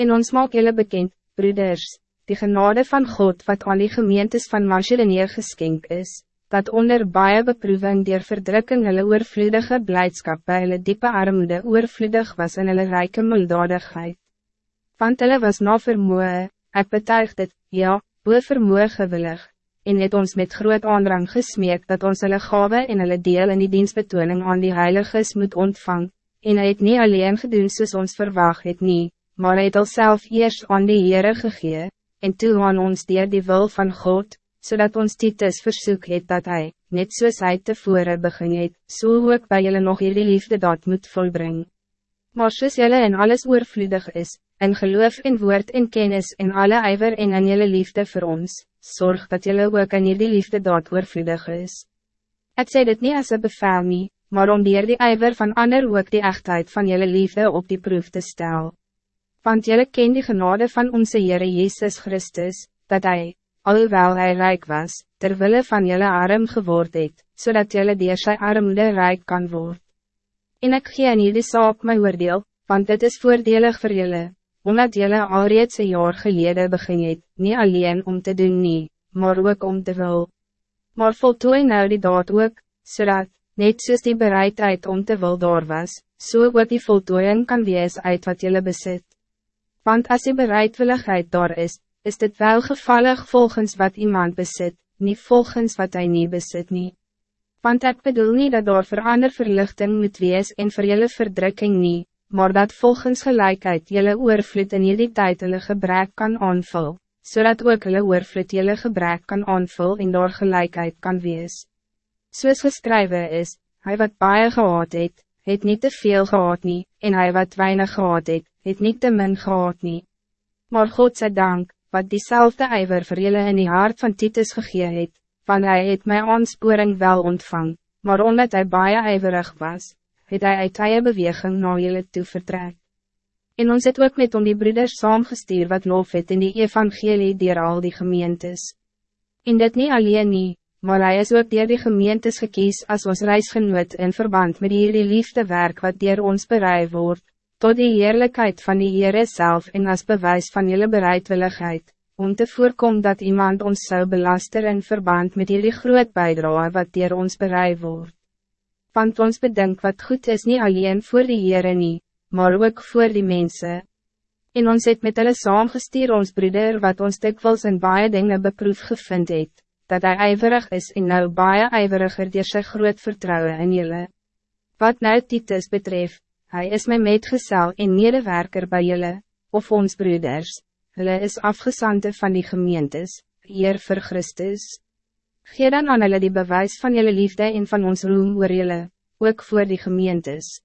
En ons maak jullie bekend, broeders, die genade van God wat aan die gemeentes van Macedonië geskenk is, dat onder baie beproeving dier verdrukking hulle oorvloedige blijdschap bij hulle diepe armoede oorvloedig was in hulle rijke mildadigheid. Want hulle was na vermoe, ek betuig dit, ja, boe vermoe gewillig, en het ons met groot aandrang gesmeek dat ons hulle gave en hulle deel in die dienstbetoning aan die heiliges moet ontvang, en hy het nie alleen gedoen soos ons verwacht het nie, maar het al self eerst aan die Heere gegee, en toe aan ons dier die wil van God, zodat ons Titus versoek het dat hij, net soos hy tevore begin het, so ook by julle nog hierdie liefde dat moet volbrengen. Maar soos julle in alles oorvloedig is, in geloof en woord en kennis en alle ijver en in julle liefde voor ons, zorg dat julle ook in hierdie liefde dat oorvloedig is. Ik zei dit niet als een bevel nie, maar om dier die ijver van ander ook die echtheid van julle liefde op die proef te stellen want jullie ken die genade van onze Heere Jezus Christus, dat Hij, alhoewel Hij rijk was, terwille van jullie arm geword het, zodat jullie die sy armoede rijk kan worden. En ik gee in jullie saak my oordeel, want dit is voordelig voor jullie, omdat jullie al reeds een jaar geleden begin het, nie alleen om te doen nie, maar ook om te wil. Maar voltooi nou die daad ook, zodat, net soos die bereidheid om te wil daar was, so ook die voltooiing kan wees uit wat jullie bezit. Want als die bereidwilligheid daar is, is dit wel gevallig volgens wat iemand bezit, niet volgens wat hij niet bezit nie. Want ik bedoel niet dat daar verander verlichting moet wees en vir jylle verdrukking nie, maar dat volgens gelijkheid jylle oorvloed in jullie tijd hulle gebrek kan aanvul, zodat ook hulle oorvloed jylle gebrek kan aanvul en daar gelijkheid kan wees. Soos geskrywe is, hij wat baie gehad het, het niet te veel gehad nie, en hij wat weinig gehad het, het niet te min gehad nie. Maar God zij dank, wat diezelfde ijver vir julle in die hart van Titus gegee het, van hij het my aansporing wel ontvang, maar omdat hij baie ijverig was, het hij uit eie beweging na julle toe vertrek. En ons het ook met om die broeders saamgestuur wat lof het in die evangelie dier al die gemeentes. En dit niet alleen nie, maar hij is ook dier die gemeentes gekies als ons reisgenoot in verband met die liefde werk wat dier ons bereid wordt tot die heerlijkheid van die Heere zelf en als bewijs van jullie bereidwilligheid, om te voorkomen dat iemand ons zou belasten in verband met jullie groot bijdrage wat dier ons bereid wordt. Want ons bedenk wat goed is niet alleen voor die Heere nie, maar ook voor die mensen. En ons het met hulle saamgestuur ons broeder wat ons dikwijls in baie dinge beproef gevind het, dat hij ijverig is en nou baie ijveriger dier sy groot vertrouwen in jullie. Wat nou Titus betreft, Hij is mijn metgezel en medewerker bij jullie, of ons broeders. Hulle is afgesante van die gemeentes, hier voor Christus. Geef dan aan hulle die bewijs van jullie liefde en van ons roem oor jullie, ook voor die gemeentes.